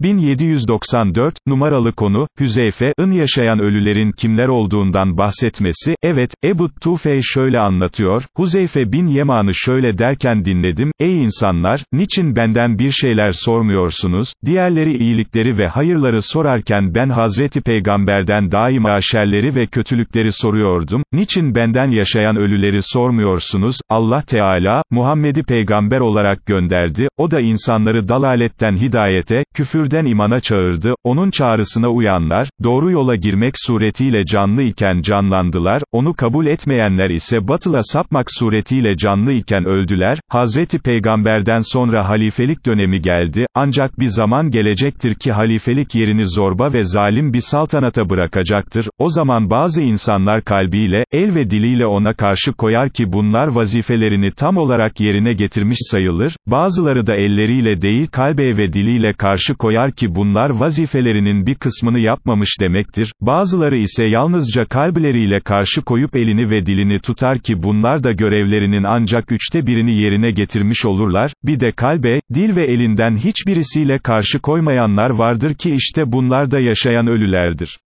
1794, numaralı konu, Hüzeyfe'ın yaşayan ölülerin kimler olduğundan bahsetmesi, evet, Ebu Tufey şöyle anlatıyor, Huzeyfe bin Yeman'ı şöyle derken dinledim, ey insanlar, niçin benden bir şeyler sormuyorsunuz, diğerleri iyilikleri ve hayırları sorarken ben Hazreti Peygamberden daima şerleri ve kötülükleri soruyordum, niçin benden yaşayan ölüleri sormuyorsunuz, Allah Teala, Muhammed'i peygamber olarak gönderdi, o da insanları dalaletten hidayete, küfürden imana çağırdı, onun çağrısına uyanlar, doğru yola girmek suretiyle canlı iken canlandılar, onu kabul etmeyenler ise batıla sapmak suretiyle canlı iken öldüler, Hazreti Peygamberden sonra halifelik dönemi geldi, ancak bir zaman gelecektir ki halifelik yerini zorba ve zalim bir saltanata bırakacaktır, o zaman bazı insanlar kalbiyle, el ve diliyle ona karşı koyar ki bunlar vazifelerini tam olarak yerine getirmiş sayılır, bazıları da elleriyle değil kalbe ve diliyle karşı koyar ki bunlar vazifelerinin bir kısmını yapmamış demektir, bazıları ise yalnızca kalpleriyle karşı koyup elini ve dilini tutar ki bunlar da görevlerinin ancak üçte birini yerine getirmiş olurlar, bir de kalbe, dil ve elinden hiçbirisiyle karşı koymayanlar vardır ki işte bunlar da yaşayan ölülerdir.